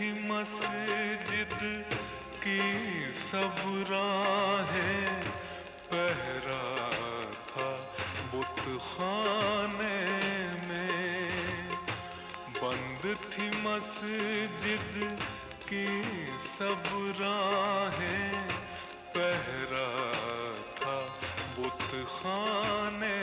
تھی مسجد کی سب راہیں۔ پہرا تھا بت خانے میں۔ بند تھی مسجد کی سب راہیں۔ پہرا تھا بت خانے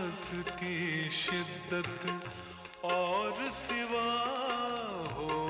پیاس کی شدت اور سوا ہو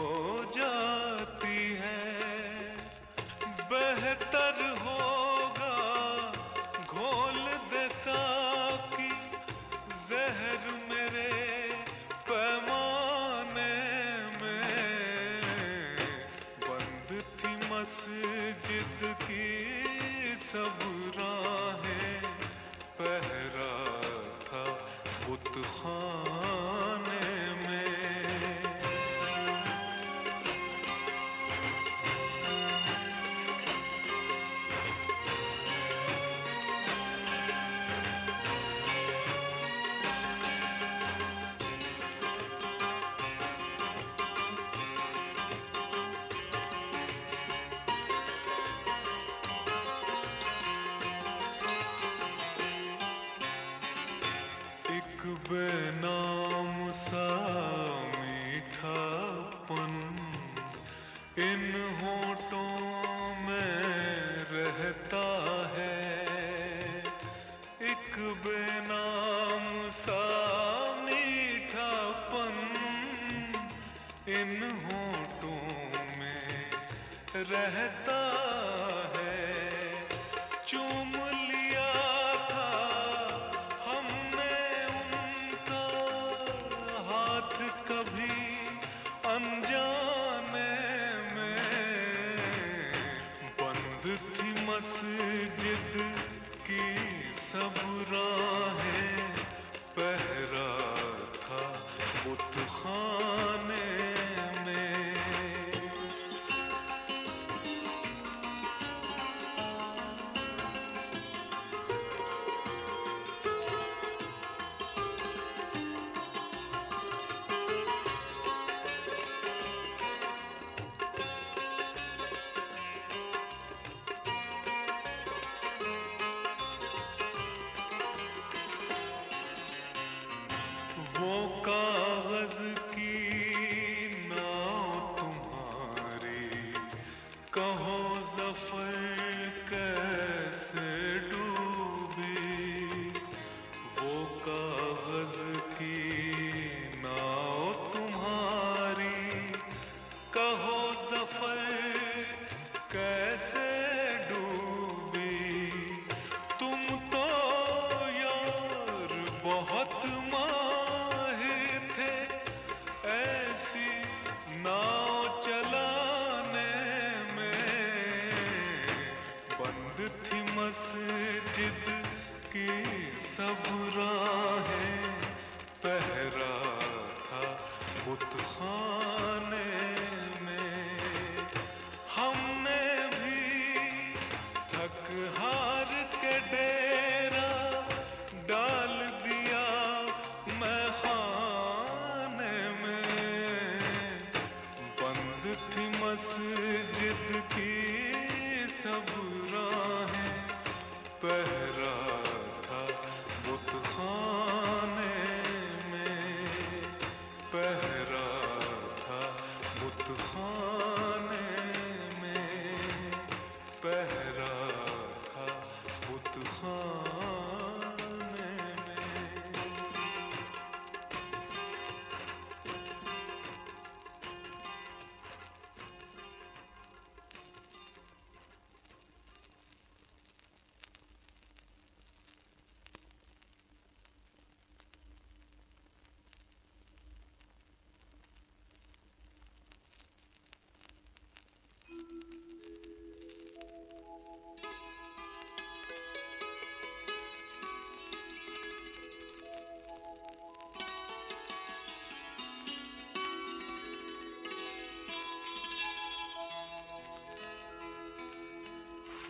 ان ہونٹوں میں رہتا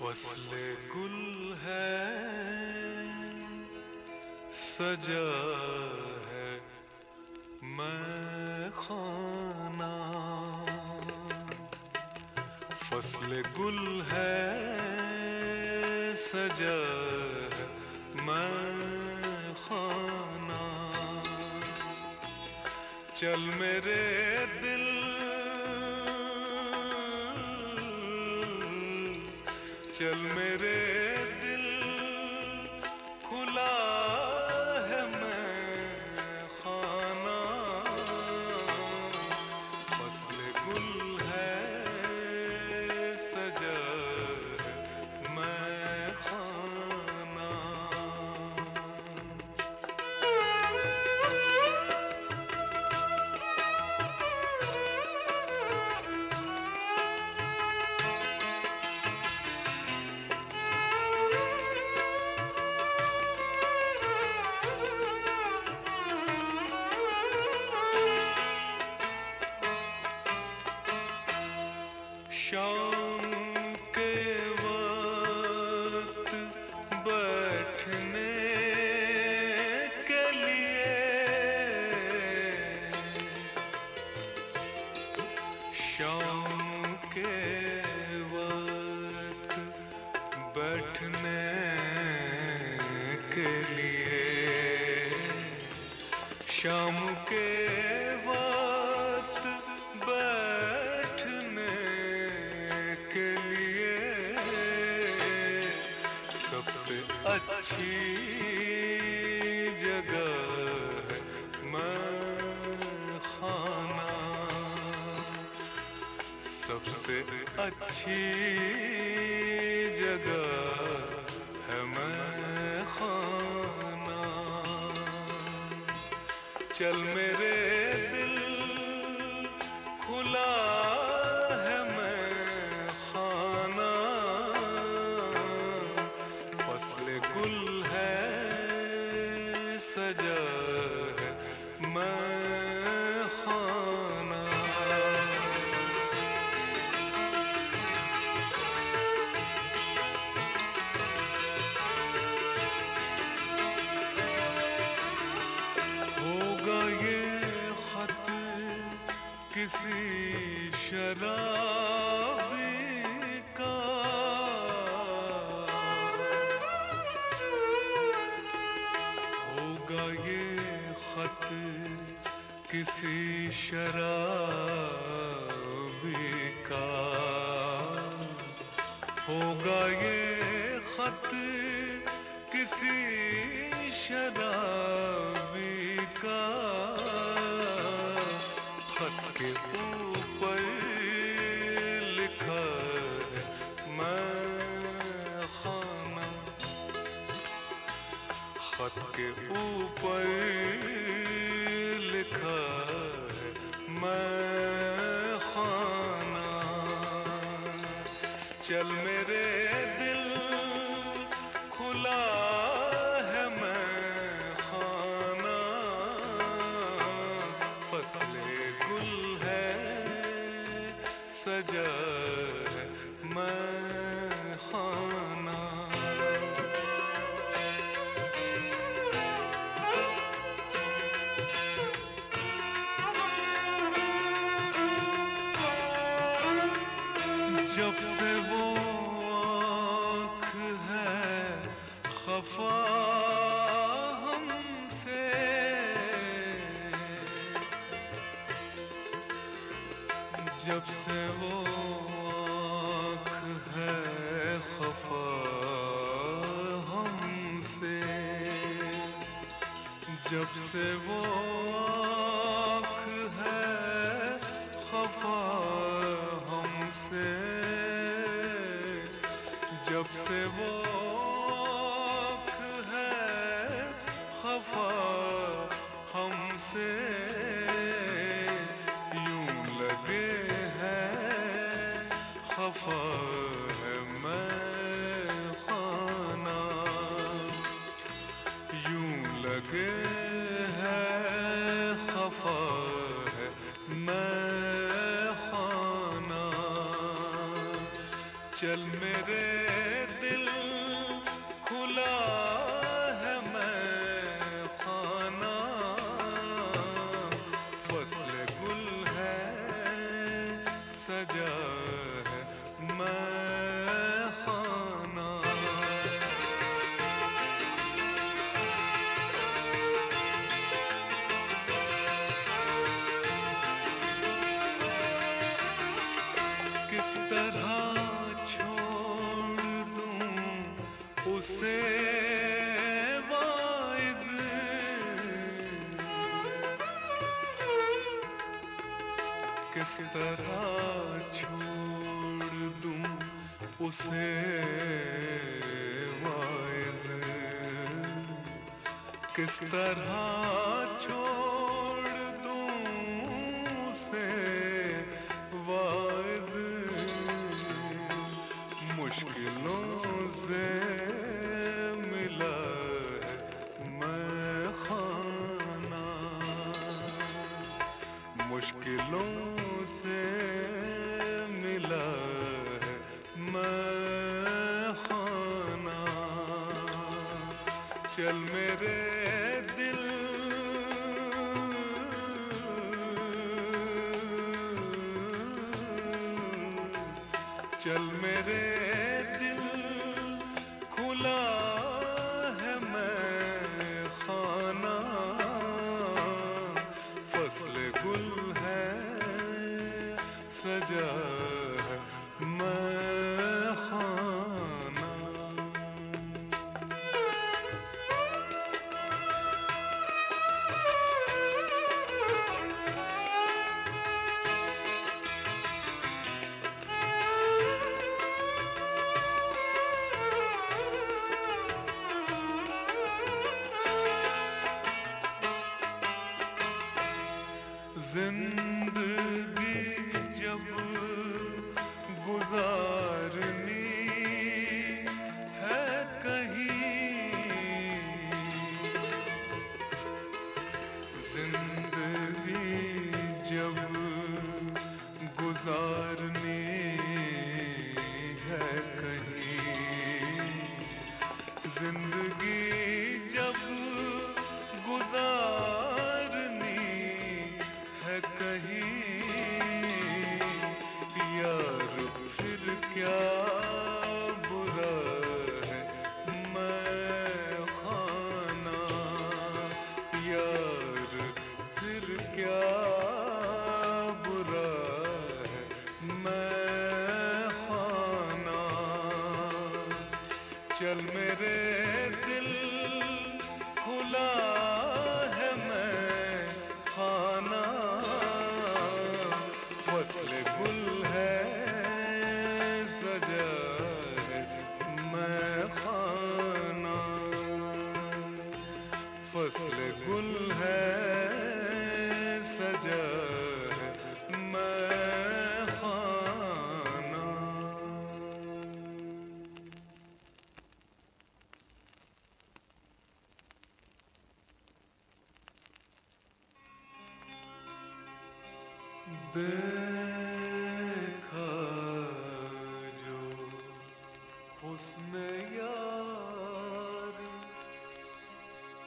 فصل گل ہے، سجا ہے میں خانہ۔ فصل گل ہے، سجا میں خانہ۔ چل میرے چل میں ہے خفا ہے چل میں مشکلوں سے ملا ہے خانہ چل میرے دل۔ چل میرے زندگی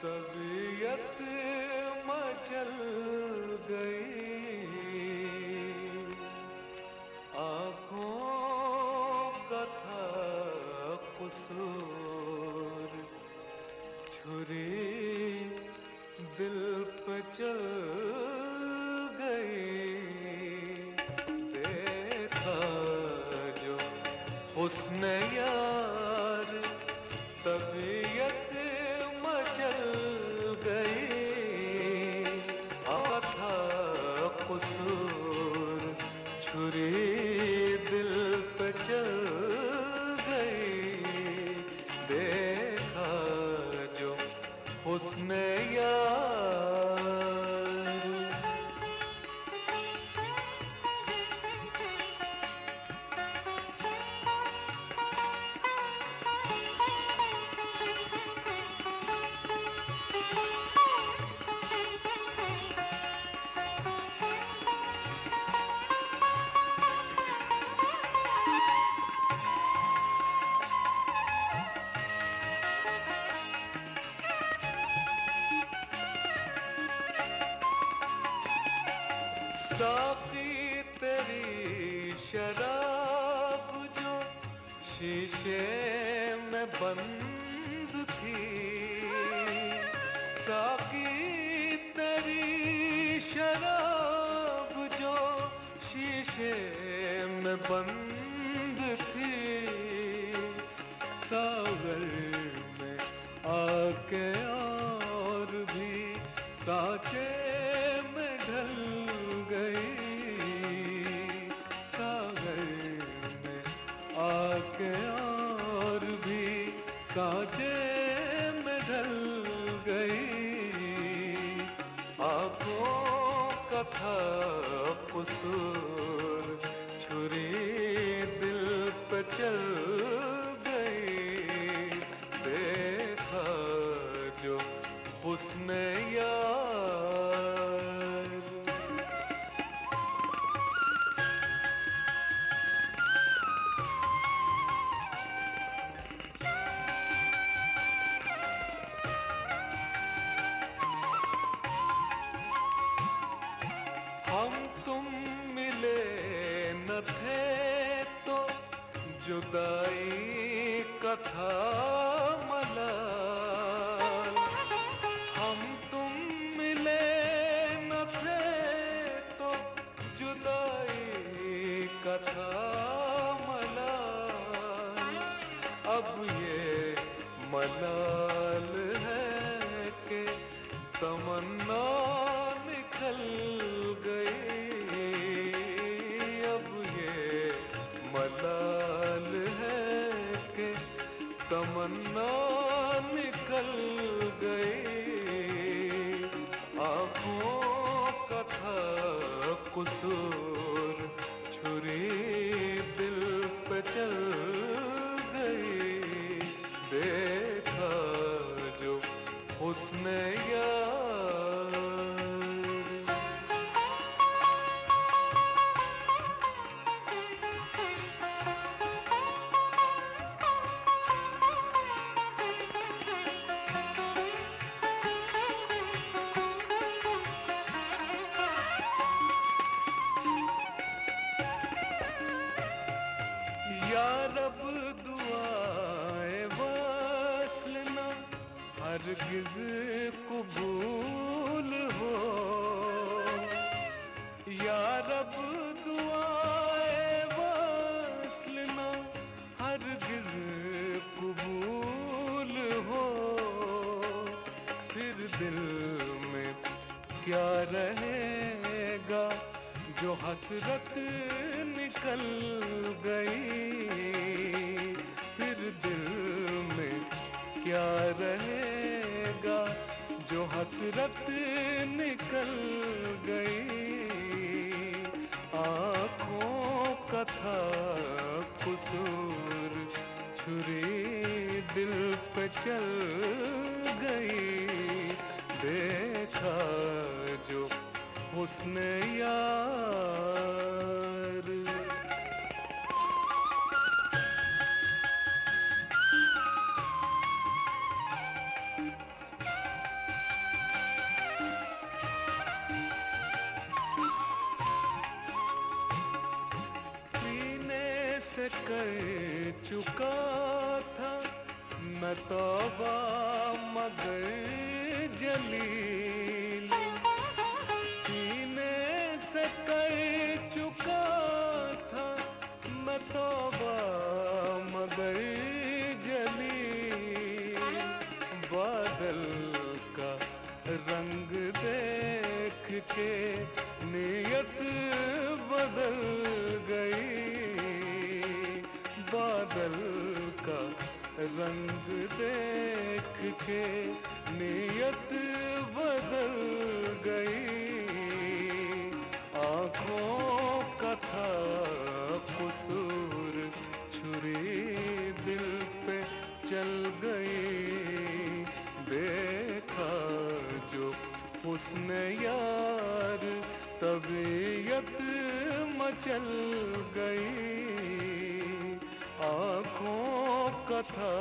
طبیعت مچل گئی۔ آنکھوں کا تھا قصور، چھری دل پہ چل گئی۔ دیکھا جو حسن یا ساقی تیری شراب جو شیشے میں بند تھی۔ ساقی تیری شراب جو شیشے میں بند جدائی کتھا ہرگز قبول ہو۔ یا رب دعائے وصل نہ ہرگز قبول ہو۔ پھر دل میں کیا رہے گا جو حسرت نکل گئی؟ پھر دل میں کیا جو حسرت نکل گئی۔ آنکھوں کا تھا قصور، چھری دل پہ چل گئی۔ دیکھا جو حسن یار جلیل چل گئی آنکھوں کا تھا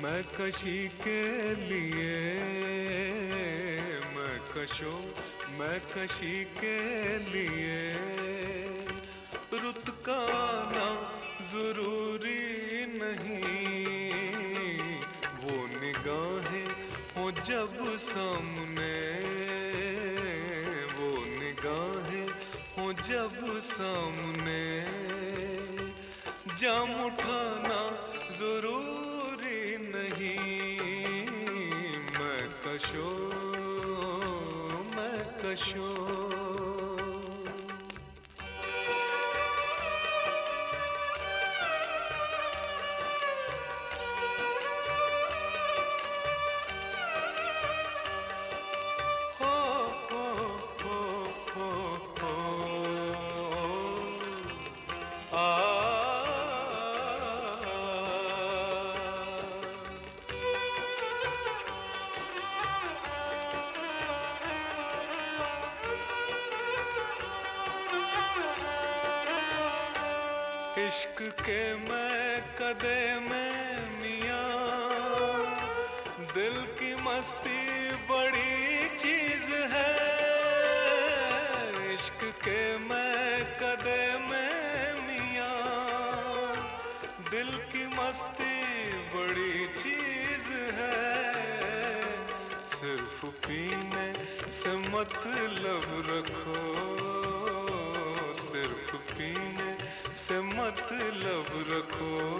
میں کشی کے لیے، میں کشوں، میں کشی کے لیے۔ رت کا ضروری نہیں، وہ نگاہیں ہوں جب سامنے۔ وہ نگاہیں ہوں جب سامنے۔ جام اٹھانا ضروری کشو میں کشوں مستی بڑی چیز ہے۔ صرف پینے سے مطلب رکھو۔ صرف پینے سے مطلب رکھو۔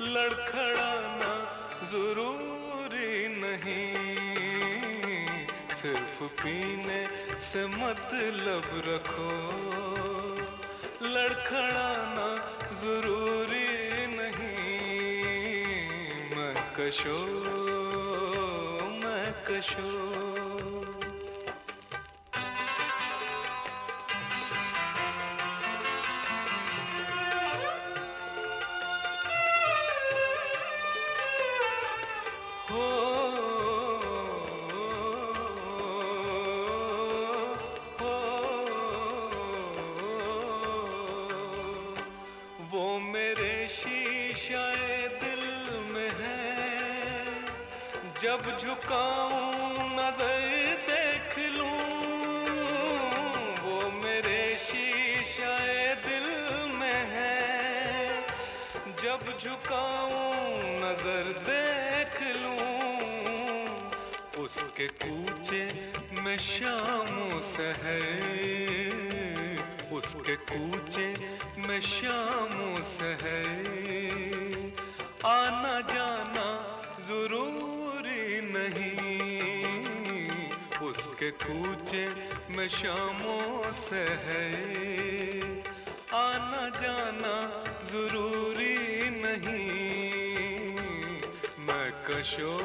لڑکھڑانا ضروری نہیں۔ صرف پینے سے مطلب رکھو۔ لڑکھڑانا ضروری کشو میں کشو جب جھکاؤں، نظر دیکھ لوں۔ وہ میرے شیشہ دل میں ہے۔ جب جھکاؤں، نظر دیکھ لوں۔ اس کے کوچے میں شام سہر اس کے کوچے میں شام سہر آنا جانا کے کوچے میں شام سہر آنا جانا ضروری نہیں۔ میں کشو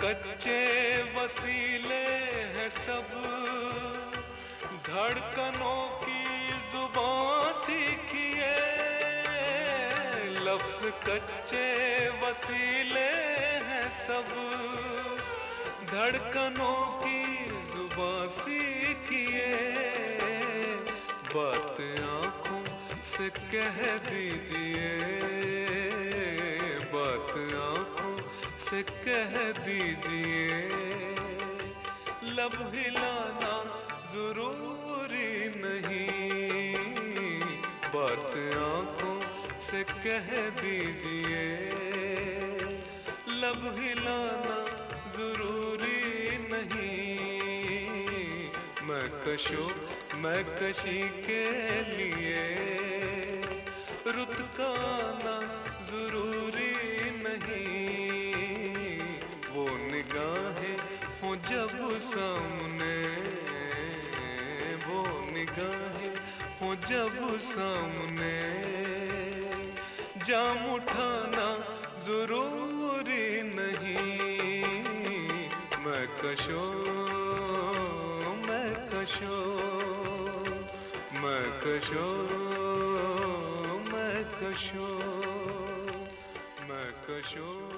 کچے وسیلے ہیں سب۔ دھڑکنوں کی زبان سیکھیے۔ لفظ کچے وسیلے ہیں سب۔ دھڑکنوں کی زبان سیکھیے۔ بات آنکھوں سے کہہ دیجیے سے کہہ دیجیے لب ہلانا ضروری نہیں۔ بات آنکھوں سے کہہ دیجیے لب ہلانا ضروری نہیں۔ میں کشو، میں کشی کے لیے جب سامنے جام اٹھانا ضروری نہیں۔ میں کشو میں کشو میں کشو میں کشو میں کشو۔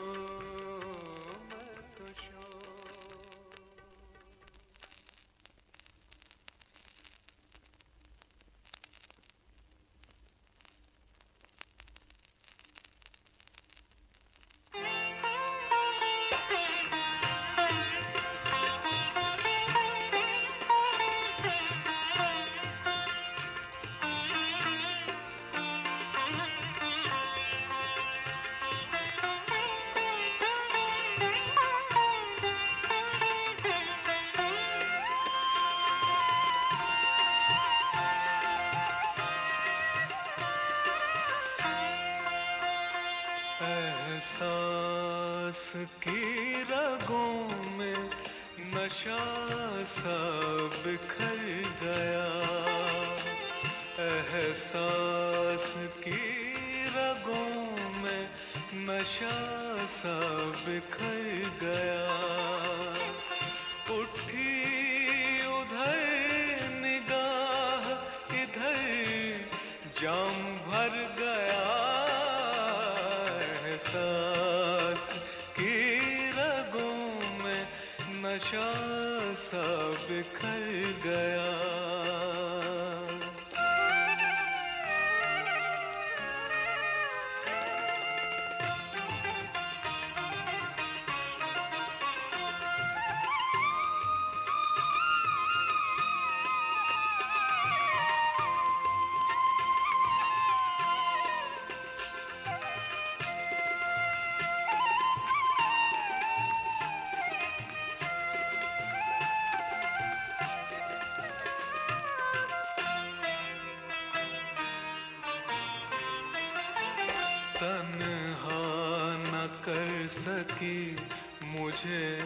سکی مجھے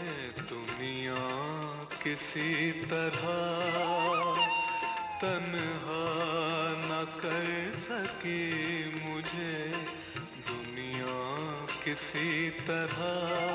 دنیا کسی طرح تنہا نہ کر سکی مجھے دنیا کسی طرح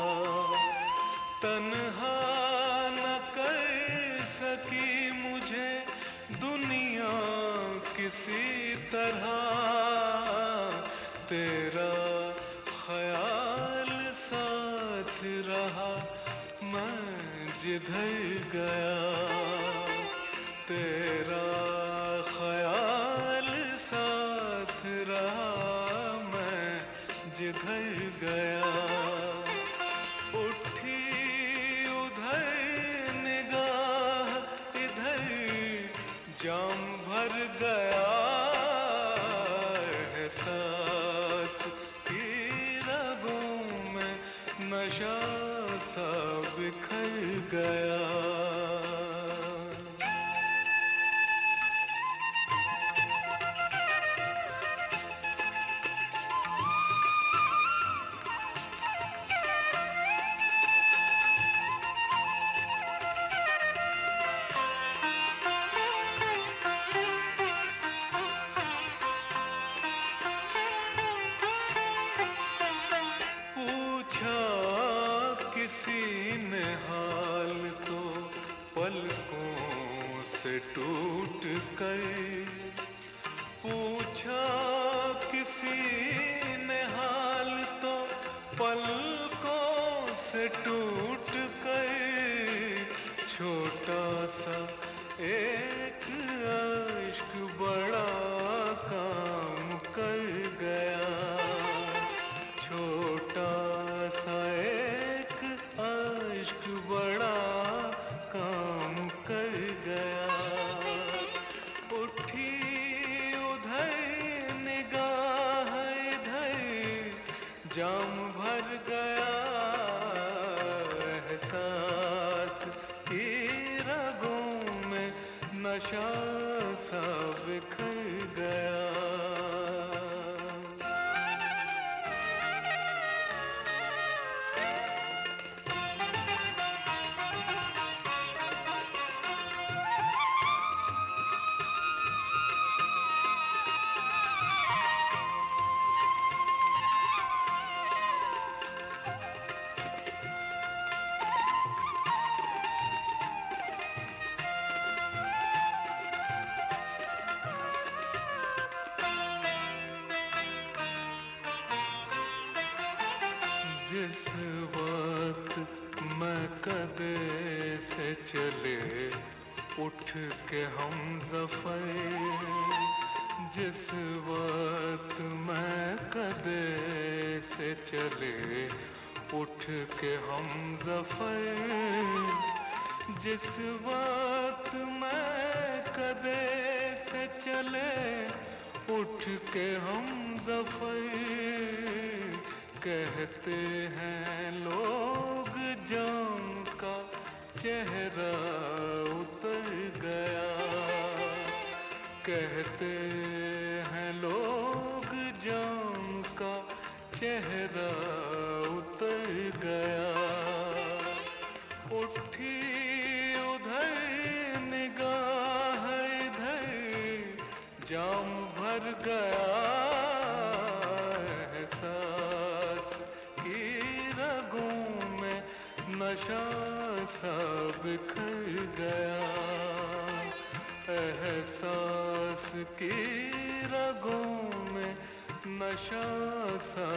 جام بھر گیا احساس کی رگوں میں نشہ کہتے ہیں لوگ جان کا چہرہ اتر گیا۔ کہتے نشاسا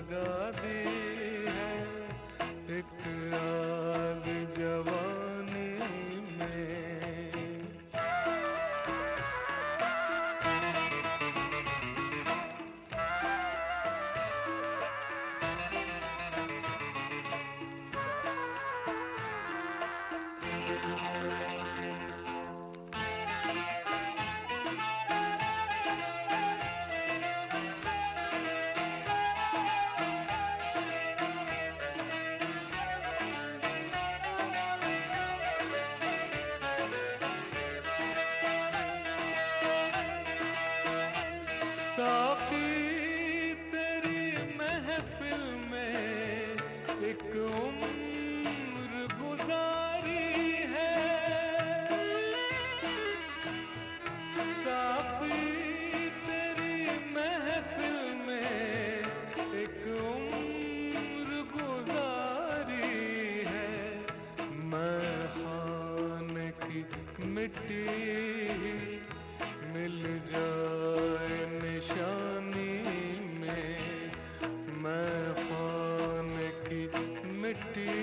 لگا۔ مٹی